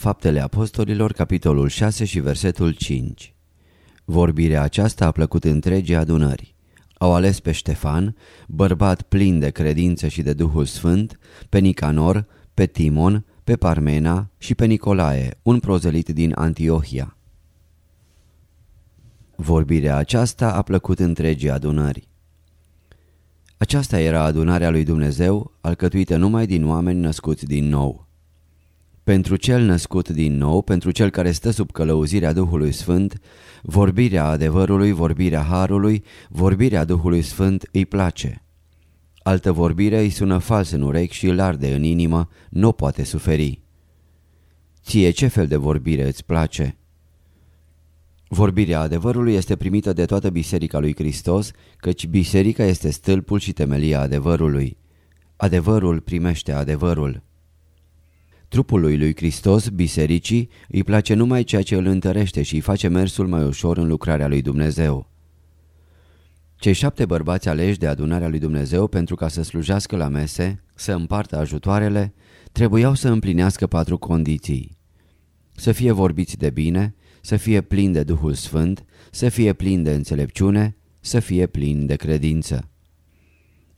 Faptele Apostolilor, capitolul 6 și versetul 5 Vorbirea aceasta a plăcut întregii adunări. Au ales pe Ștefan, bărbat plin de credință și de Duhul Sfânt, pe Nicanor, pe Timon, pe Parmena și pe Nicolae, un prozelit din Antiohia. Vorbirea aceasta a plăcut întregii adunări. Aceasta era adunarea lui Dumnezeu, alcătuită numai din oameni născuți din nou. Pentru cel născut din nou, pentru cel care stă sub călăuzirea Duhului Sfânt, vorbirea adevărului, vorbirea harului, vorbirea Duhului Sfânt îi place. Altă vorbire îi sună fals în urechi și îl arde în inimă, nu poate suferi. Ție ce fel de vorbire îți place? Vorbirea adevărului este primită de toată Biserica lui Hristos, căci Biserica este stâlpul și temelia adevărului. Adevărul primește adevărul. Trupului lui Hristos, bisericii, îi place numai ceea ce îl întărește și îi face mersul mai ușor în lucrarea lui Dumnezeu. Cei șapte bărbați aleși de adunarea lui Dumnezeu pentru ca să slujească la mese, să împartă ajutoarele, trebuiau să împlinească patru condiții. Să fie vorbiți de bine, să fie plini de Duhul Sfânt, să fie plini de înțelepciune, să fie plini de credință.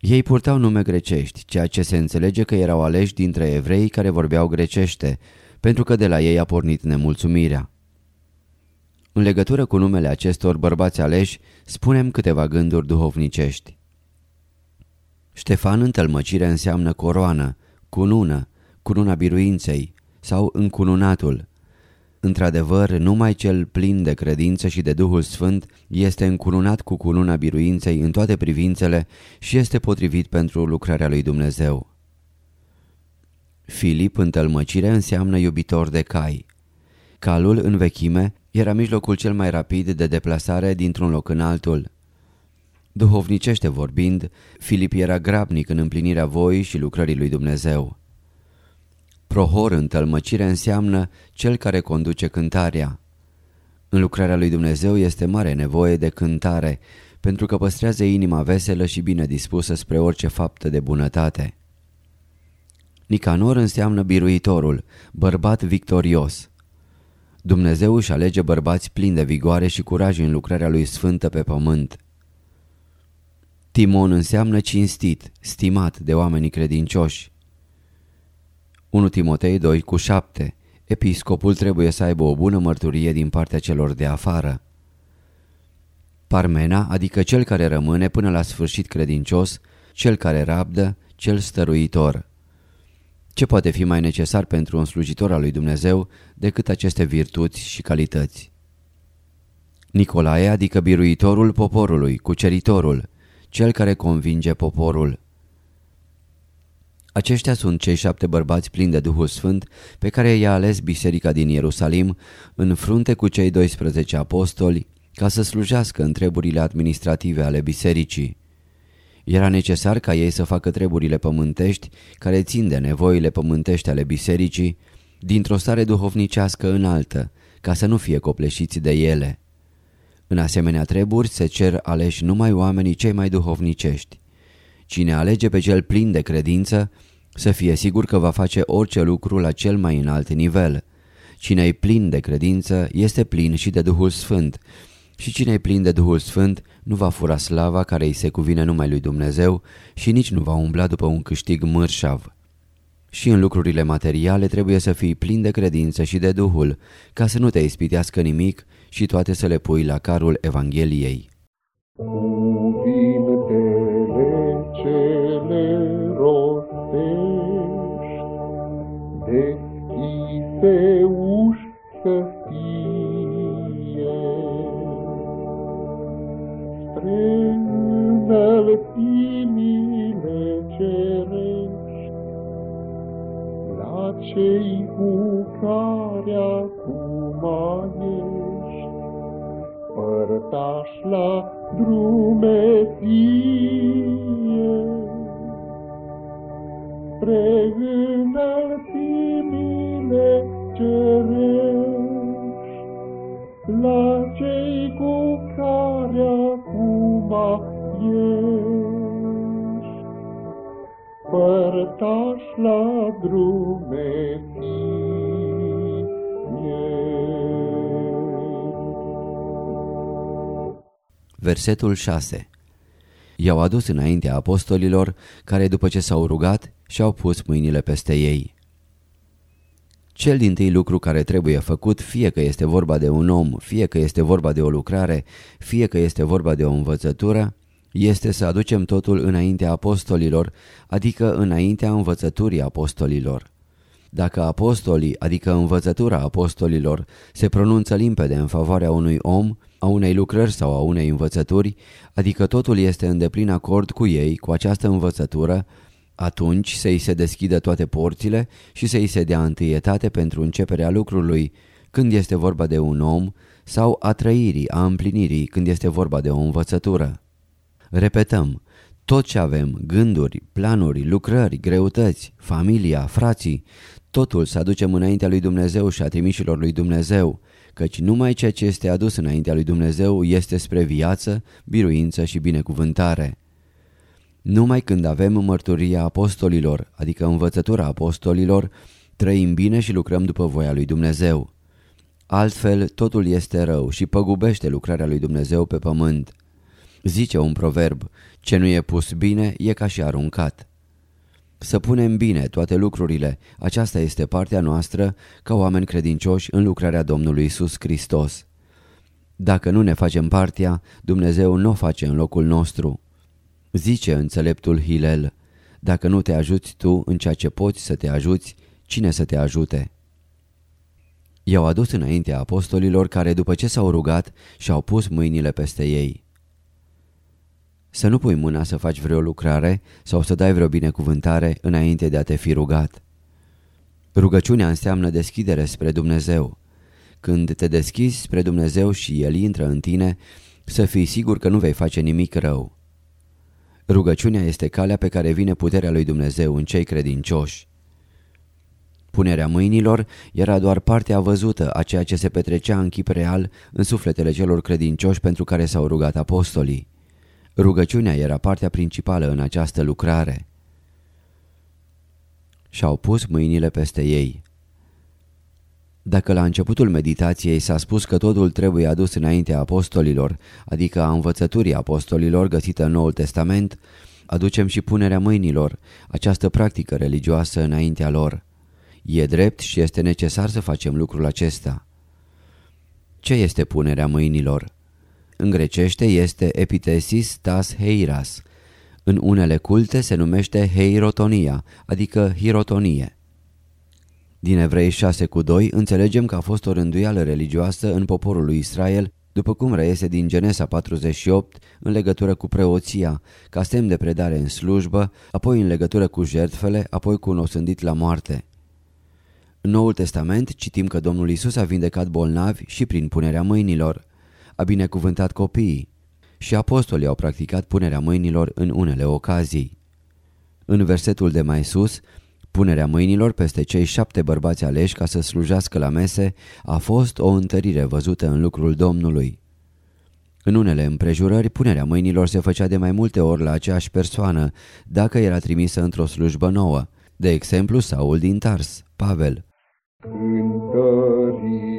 Ei purtau nume grecești, ceea ce se înțelege că erau aleși dintre evrei care vorbeau grecește, pentru că de la ei a pornit nemulțumirea. În legătură cu numele acestor bărbați aleși, spunem câteva gânduri duhovnicești. Ștefan în tălmăcire înseamnă coroană, cunună, cununa biruinței sau încununatul, Într-adevăr, numai cel plin de credință și de Duhul Sfânt este încununat cu cununa biruinței în toate privințele și este potrivit pentru lucrarea lui Dumnezeu. Filip în tălmăcire înseamnă iubitor de cai. Calul în vechime era mijlocul cel mai rapid de deplasare dintr-un loc în altul. Duhovnicește vorbind, Filip era grabnic în împlinirea voii și lucrării lui Dumnezeu. Prohor în tălmăcire înseamnă cel care conduce cântarea. În lucrarea lui Dumnezeu este mare nevoie de cântare, pentru că păstrează inima veselă și bine dispusă spre orice faptă de bunătate. Nicanor înseamnă biruitorul, bărbat victorios. Dumnezeu își alege bărbați plini de vigoare și curaj în lucrarea lui sfântă pe pământ. Timon înseamnă cinstit, stimat de oamenii credincioși. 1 Timotei 2 cu 7 Episcopul trebuie să aibă o bună mărturie din partea celor de afară. Parmena, adică cel care rămâne până la sfârșit credincios, cel care rabdă, cel stăruitor. Ce poate fi mai necesar pentru un slujitor al lui Dumnezeu decât aceste virtuți și calități? Nicolae, adică biruitorul poporului, cuceritorul, cel care convinge poporul. Aceștia sunt cei șapte bărbați plini de Duhul Sfânt pe care i-a ales biserica din Ierusalim în frunte cu cei 12 apostoli ca să slujească în treburile administrative ale bisericii. Era necesar ca ei să facă treburile pământești care țin de nevoile pământești ale bisericii dintr-o stare duhovnicească înaltă, ca să nu fie copleșiți de ele. În asemenea treburi se cer aleși numai oamenii cei mai duhovnicești. Cine alege pe cel plin de credință, să fie sigur că va face orice lucru la cel mai înalt nivel. Cine e plin de credință este plin și de Duhul Sfânt și cine e plin de Duhul Sfânt nu va fura slava care îi se cuvine numai lui Dumnezeu și nici nu va umbla după un câștig mărșav. Și în lucrurile materiale trebuie să fii plin de credință și de Duhul, ca să nu te ispitească nimic și toate să le pui la carul Evangheliei. deschise uși să fie. Spre înălțimile cerești, la cei cu care acum ești, părtaș la drume fie. ataș la drumeții. Versetul 6 I-au adus înaintea apostolilor, care după ce s-au rugat, și-au pus mâinile peste ei. Cel din tâi lucru care trebuie făcut, fie că este vorba de un om, fie că este vorba de o lucrare, fie că este vorba de o învățătură, este să aducem totul înaintea apostolilor, adică înaintea învățăturii apostolilor. Dacă apostolii, adică învățătura apostolilor, se pronunță limpede în favoarea unui om, a unei lucrări sau a unei învățături, adică totul este în deplin acord cu ei, cu această învățătură, atunci să-i se deschidă toate porțile și să-i se dea întâietate pentru începerea lucrului, când este vorba de un om, sau a trăirii, a împlinirii, când este vorba de o învățătură. Repetăm, tot ce avem, gânduri, planuri, lucrări, greutăți, familia, frații, totul să aducem înaintea lui Dumnezeu și a trimișilor lui Dumnezeu, căci numai ceea ce este adus înaintea lui Dumnezeu este spre viață, biruință și binecuvântare. Numai când avem mărturia apostolilor, adică învățătura apostolilor, trăim bine și lucrăm după voia lui Dumnezeu. Altfel, totul este rău și păgubește lucrarea lui Dumnezeu pe pământ. Zice un proverb, ce nu e pus bine e ca și aruncat. Să punem bine toate lucrurile, aceasta este partea noastră ca oameni credincioși în lucrarea Domnului Isus Hristos. Dacă nu ne facem partea, Dumnezeu nu o face în locul nostru. Zice înțeleptul Hilel, dacă nu te ajuți tu în ceea ce poți să te ajuți, cine să te ajute? I-au adus înaintea apostolilor care după ce s-au rugat și-au pus mâinile peste ei. Să nu pui mâna să faci vreo lucrare sau să dai vreo binecuvântare înainte de a te fi rugat. Rugăciunea înseamnă deschidere spre Dumnezeu. Când te deschizi spre Dumnezeu și El intră în tine, să fii sigur că nu vei face nimic rău. Rugăciunea este calea pe care vine puterea lui Dumnezeu în cei credincioși. Punerea mâinilor era doar partea văzută a ceea ce se petrecea în chip real în sufletele celor credincioși pentru care s-au rugat apostolii. Rugăciunea era partea principală în această lucrare. Și-au pus mâinile peste ei. Dacă la începutul meditației s-a spus că totul trebuie adus înaintea apostolilor, adică a învățăturii apostolilor găsită în Noul Testament, aducem și punerea mâinilor, această practică religioasă înaintea lor. E drept și este necesar să facem lucrul acesta. Ce este punerea mâinilor? În grecește este epitesis tas heiras. În unele culte se numește heirotonia, adică hirotonie. Din Evrei 6 cu 2 înțelegem că a fost o rânduială religioasă în poporul lui Israel, după cum reiese din Genesa 48 în legătură cu preoția, ca semn de predare în slujbă, apoi în legătură cu jertfele, apoi cu un osândit la moarte. În Noul Testament citim că Domnul Isus a vindecat bolnavi și prin punerea mâinilor. A binecuvântat copiii și apostolii au practicat punerea mâinilor în unele ocazii. În versetul de mai sus, Punerea mâinilor peste cei șapte bărbați aleși ca să slujească la mese a fost o întărire văzută în lucrul Domnului. În unele împrejurări, punerea mâinilor se făcea de mai multe ori la aceeași persoană, dacă era trimisă într-o slujbă nouă. De exemplu, Saul din Tars, Pavel. Cântările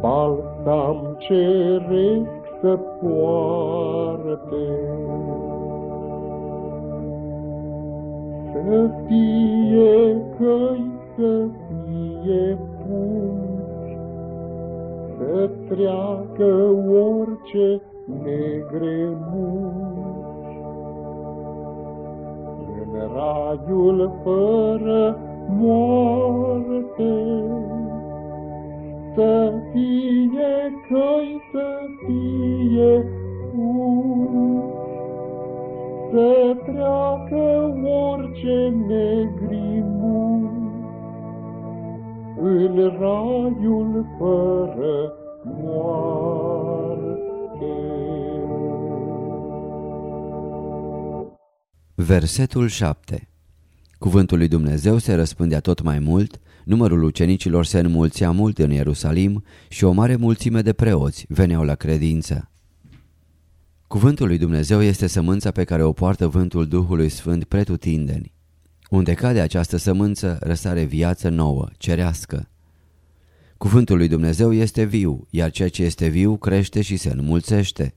balsam ceresc să poarte. Să fie căi, să fie pungi, să treacă orice negre munci. În raiul fără moarte, să fie căi, să fie uși, să treacă orice negrimun în raiul fără moarte. Versetul 7 Cuvântul lui Dumnezeu se răspândea tot mai mult, numărul ucenicilor se înmulțea mult în Ierusalim și o mare mulțime de preoți veneau la credință. Cuvântul lui Dumnezeu este sămânța pe care o poartă vântul Duhului Sfânt pretutindeni. Unde cade această sămânță, răsare viață nouă, cerească. Cuvântul lui Dumnezeu este viu, iar ceea ce este viu crește și se înmulțește.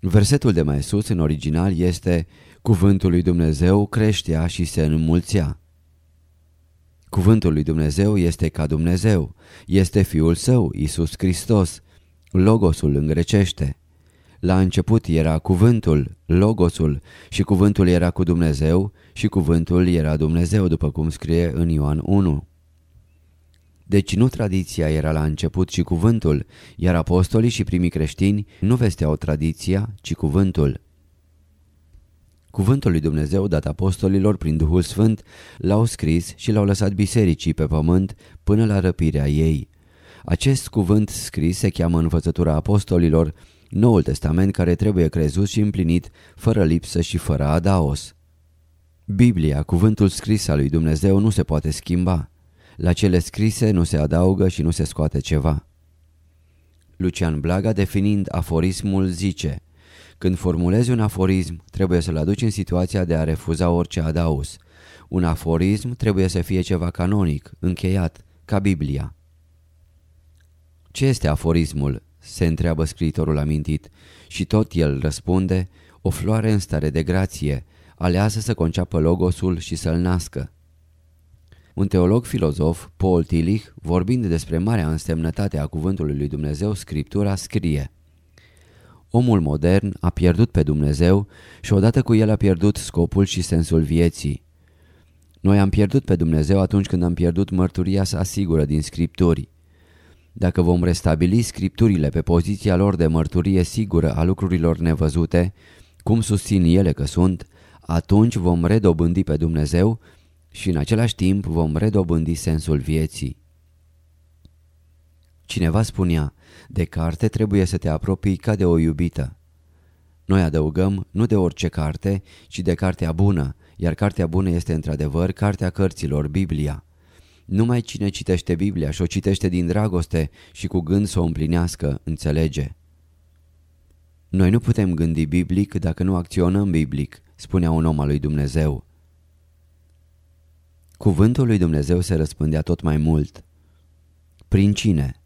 Versetul de mai sus, în original, este Cuvântul lui Dumnezeu creștea și se înmulțea. Cuvântul lui Dumnezeu este ca Dumnezeu, este Fiul Său, Isus Hristos, Logosul în grecește. La început era cuvântul, logosul, și cuvântul era cu Dumnezeu și cuvântul era Dumnezeu, după cum scrie în Ioan 1. Deci nu tradiția era la început, ci cuvântul, iar apostolii și primii creștini nu vesteau tradiția, ci cuvântul. Cuvântul lui Dumnezeu dat apostolilor prin Duhul Sfânt l-au scris și l-au lăsat bisericii pe pământ până la răpirea ei. Acest cuvânt scris se cheamă învățătura apostolilor, Noul Testament care trebuie crezut și împlinit fără lipsă și fără adaos. Biblia, cuvântul scris al lui Dumnezeu, nu se poate schimba. La cele scrise nu se adaugă și nu se scoate ceva. Lucian Blaga, definind aforismul, zice Când formulezi un aforism, trebuie să-l aduci în situația de a refuza orice adaus. Un aforism trebuie să fie ceva canonic, încheiat, ca Biblia. Ce este aforismul? se întreabă scriitorul amintit și tot el răspunde, o floare în stare de grație, aleasă să conceapă logosul și să-l nască. Un teolog filozof, Paul Tillich, vorbind despre marea însemnătate a cuvântului lui Dumnezeu, Scriptura scrie Omul modern a pierdut pe Dumnezeu și odată cu el a pierdut scopul și sensul vieții. Noi am pierdut pe Dumnezeu atunci când am pierdut mărturia sa sigură din Scripturi. Dacă vom restabili scripturile pe poziția lor de mărturie sigură a lucrurilor nevăzute, cum susțin ele că sunt, atunci vom redobândi pe Dumnezeu și în același timp vom redobândi sensul vieții. Cineva spunea, de carte trebuie să te apropii ca de o iubită. Noi adăugăm nu de orice carte, ci de cartea bună, iar cartea bună este într-adevăr cartea cărților, Biblia. Numai cine citește Biblia și o citește din dragoste și cu gând să o împlinească, înțelege. Noi nu putem gândi biblic dacă nu acționăm biblic, spunea un om al lui Dumnezeu. Cuvântul lui Dumnezeu se răspândea tot mai mult. Prin cine?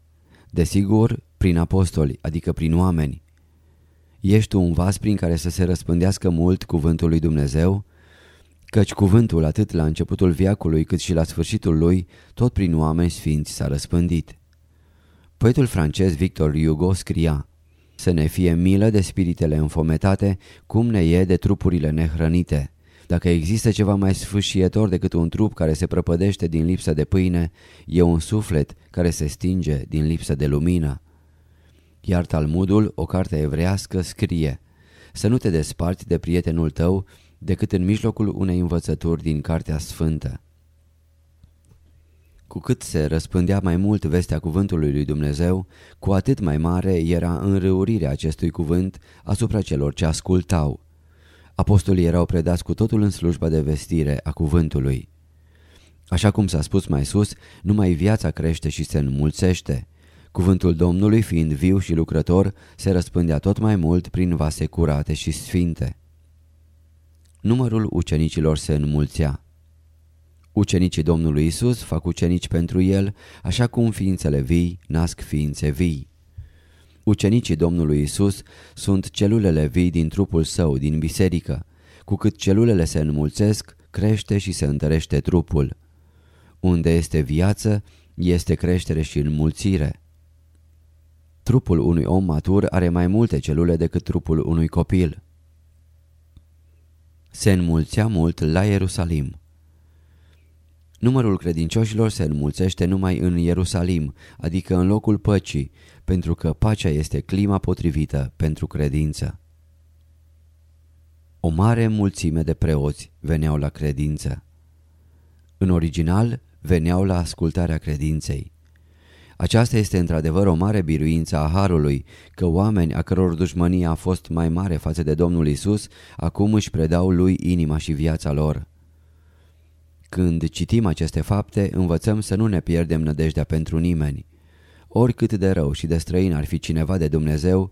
Desigur, prin apostoli, adică prin oameni. Ești tu un vas prin care să se răspândească mult cuvântul lui Dumnezeu? Căci cuvântul atât la începutul viacului cât și la sfârșitul lui, tot prin oameni sfinți s-a răspândit. Poetul francez Victor Hugo scria Să ne fie milă de spiritele înfometate, cum ne e de trupurile nehrănite. Dacă există ceva mai sfâșietor decât un trup care se prăpădește din lipsă de pâine, e un suflet care se stinge din lipsă de lumină. Iar Talmudul, o carte evrească, scrie Să nu te desparți de prietenul tău decât în mijlocul unei învățături din Cartea Sfântă. Cu cât se răspândea mai mult vestea cuvântului lui Dumnezeu, cu atât mai mare era înrăurirea acestui cuvânt asupra celor ce ascultau. Apostolii erau predați cu totul în slujba de vestire a cuvântului. Așa cum s-a spus mai sus, numai viața crește și se înmulțește. Cuvântul Domnului, fiind viu și lucrător, se răspândea tot mai mult prin vase curate și sfinte numărul ucenicilor se înmulțea. Ucenicii Domnului Isus fac ucenici pentru el, așa cum ființele vii nasc ființe vii. Ucenicii Domnului Isus sunt celulele vii din trupul său, din biserică. Cu cât celulele se înmulțesc, crește și se întărește trupul. Unde este viață, este creștere și înmulțire. Trupul unui om matur are mai multe celule decât trupul unui copil se înmulțea mult la Ierusalim. Numărul credincioșilor se înmulțește numai în Ierusalim, adică în locul păcii, pentru că pacea este clima potrivită pentru credință. O mare mulțime de preoți veneau la credință. În original, veneau la ascultarea credinței. Aceasta este într-adevăr o mare biruință a Harului, că oameni a căror dușmănie a fost mai mare față de Domnul Isus, acum își predau lui inima și viața lor. Când citim aceste fapte, învățăm să nu ne pierdem nădejdea pentru nimeni. Oricât de rău și de străin ar fi cineva de Dumnezeu,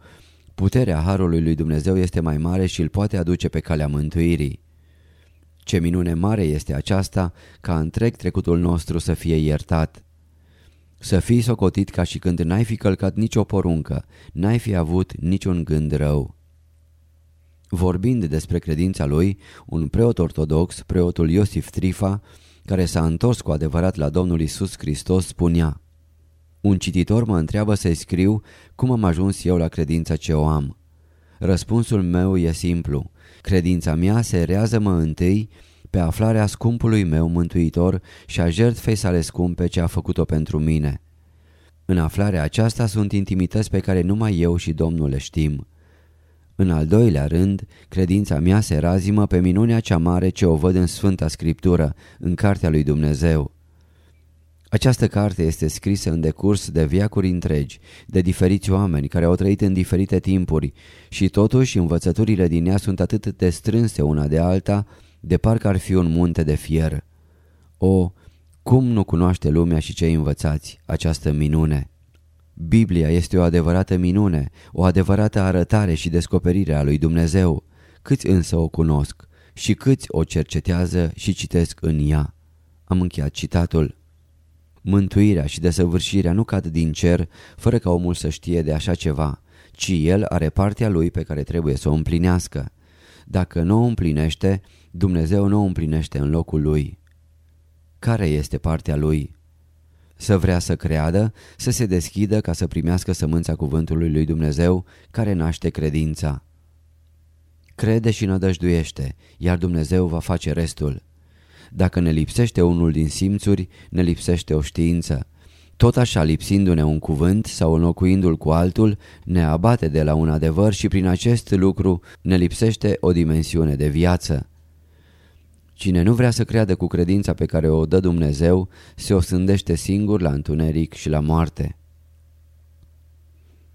puterea Harului lui Dumnezeu este mai mare și îl poate aduce pe calea mântuirii. Ce minune mare este aceasta ca întreg trecutul nostru să fie iertat. Să fii socotit ca și când n-ai fi călcat nicio poruncă, n-ai fi avut niciun gând rău. Vorbind despre credința lui, un preot ortodox, preotul Iosif Trifa, care s-a întors cu adevărat la Domnul Isus Hristos, spunea Un cititor mă întreabă să-i scriu cum am ajuns eu la credința ce o am. Răspunsul meu e simplu. Credința mea se rează-mă întâi pe aflarea scumpului meu mântuitor și a jertfei sale scumpe ce a făcut-o pentru mine. În aflarea aceasta sunt intimități pe care numai eu și Domnul le știm. În al doilea rând, credința mea se razimă pe minunea cea mare ce o văd în Sfânta Scriptură, în Cartea lui Dumnezeu. Această carte este scrisă în decurs de viacuri întregi, de diferiți oameni care au trăit în diferite timpuri și totuși învățăturile din ea sunt atât de strânse una de alta, de parcă ar fi un munte de fier. O, cum nu cunoaște lumea și cei învățați această minune? Biblia este o adevărată minune, o adevărată arătare și descoperire a lui Dumnezeu. Câți însă o cunosc și câți o cercetează și citesc în ea? Am încheiat citatul. Mântuirea și desăvârșirea nu cad din cer fără ca omul să știe de așa ceva, ci el are partea lui pe care trebuie să o împlinească. Dacă nu o împlinește, Dumnezeu nu o împlinește în locul lui. Care este partea lui? Să vrea să creadă, să se deschidă ca să primească sămânța cuvântului lui Dumnezeu care naște credința. Crede și nădăjduiește, iar Dumnezeu va face restul. Dacă ne lipsește unul din simțuri, ne lipsește o știință. Tot așa, lipsindu-ne un cuvânt sau înlocuindu-l cu altul, ne abate de la un adevăr și prin acest lucru ne lipsește o dimensiune de viață. Cine nu vrea să creadă cu credința pe care o dă Dumnezeu, se osândește singur la întuneric și la moarte.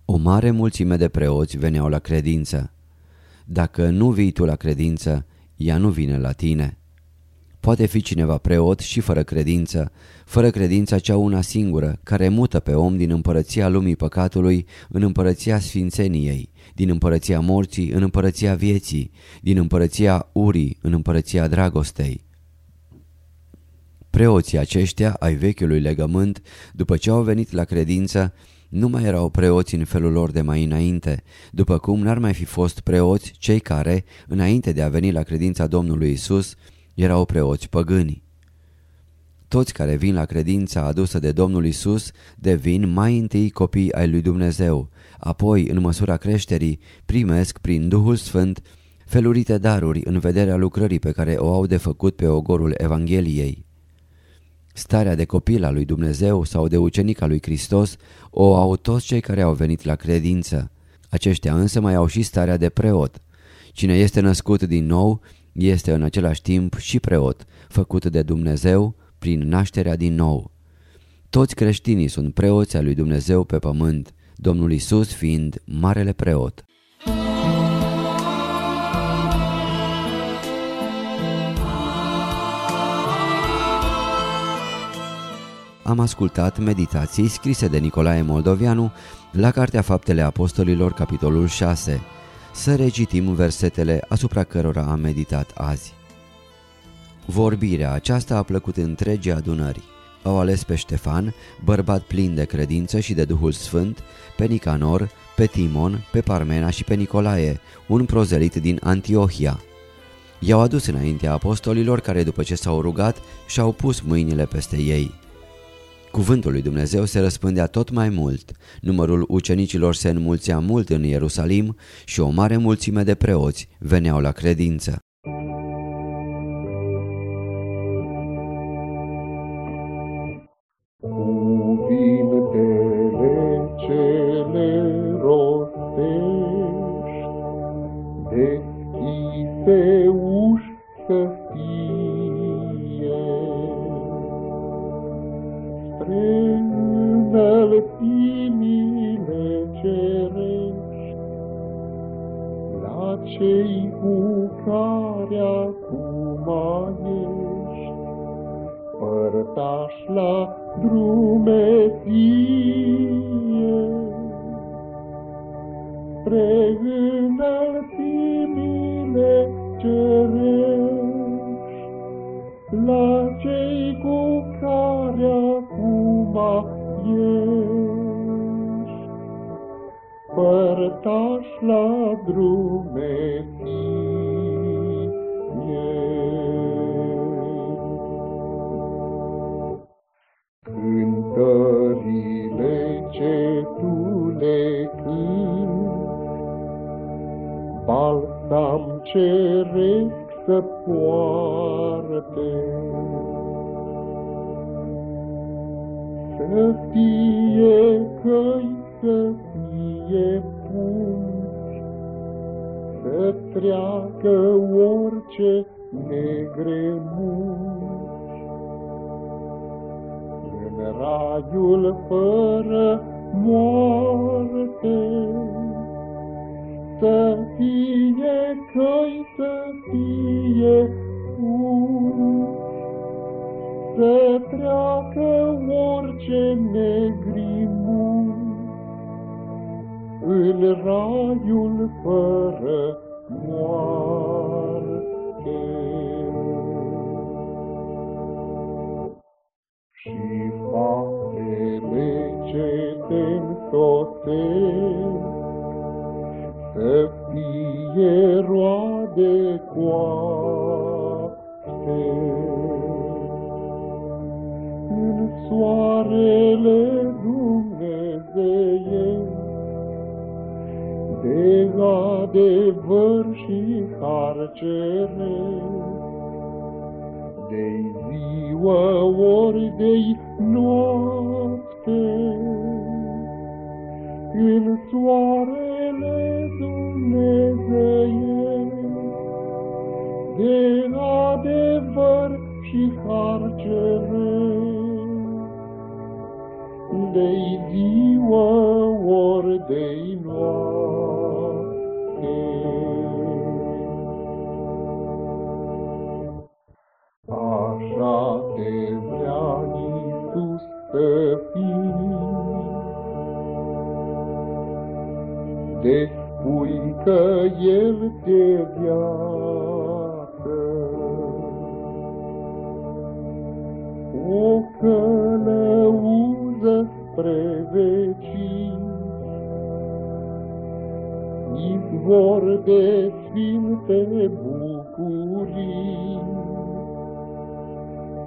O mare mulțime de preoți veneau la credință. Dacă nu vii tu la credință, ea nu vine la tine. Poate fi cineva preot și fără credință, fără credința cea una singură, care mută pe om din împărăția lumii păcatului în împărăția sfințeniei, din împărăția morții în împărăția vieții, din împărăția urii în împărăția dragostei. Preoții aceștia ai vechiului legământ, după ce au venit la credință, nu mai erau preoți în felul lor de mai înainte, după cum n-ar mai fi fost preoți cei care, înainte de a veni la credința Domnului Isus, erau preoți păgâni. Toți care vin la credința adusă de Domnul Isus devin mai întâi copii ai lui Dumnezeu, apoi, în măsura creșterii, primesc prin Duhul Sfânt felurite daruri în vederea lucrării pe care o au de făcut pe ogorul Evangheliei. Starea de copil al lui Dumnezeu sau de ucenic al lui Hristos o au toți cei care au venit la credință. Aceștia însă mai au și starea de preot. Cine este născut din nou este în același timp și preot, făcut de Dumnezeu prin nașterea din nou. Toți creștinii sunt preoți al lui Dumnezeu pe pământ, Domnul Isus fiind marele preot. Am ascultat meditații scrise de Nicolae Moldovianu la Cartea Faptele Apostolilor, capitolul 6. Să recitim versetele asupra cărora am meditat azi. Vorbirea aceasta a plăcut întregii adunări. Au ales pe Ștefan, bărbat plin de credință și de Duhul Sfânt, pe Nicanor, pe Timon, pe Parmena și pe Nicolae, un prozelit din Antiohia. I-au adus înaintea apostolilor care după ce s-au rugat și-au pus mâinile peste ei. Cuvântul lui Dumnezeu se răspândea tot mai mult, numărul ucenicilor se înmulțea mult în Ierusalim și o mare mulțime de preoți veneau la credință. Cei cu care acum ești, părtaș la drumeție. Spre înălțimile cerești, la cei cu care acum ești, părtaș la drumeție. Cântările ce tu le cânti, balsam ceresc să poarte. Să fie căi, să fie treacă orice negre munci. În raiul fără moarte, Să fie căi, să fie pungi, să treacă orice negrimun în raiul fără moarte. Și faptele ce te să fie roade coapte. Soarele adevăr și har de ziua ori de noapte, în soarele Dumnezeiesc, de adevăr și har de-i ziua ori de-i noapte. Spui că El te viață. O călăuză spre vecini. Izvor de sfinte bucurii,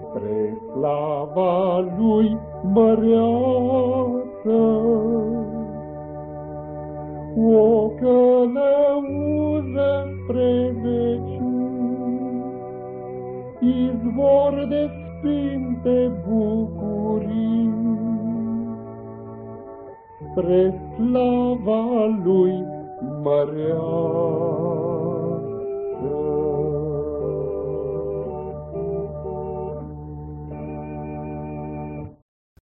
Spre slava lui măreață, O călăuză spre vecini, Izvor de sfinte bucurii, spre slava lui mărească.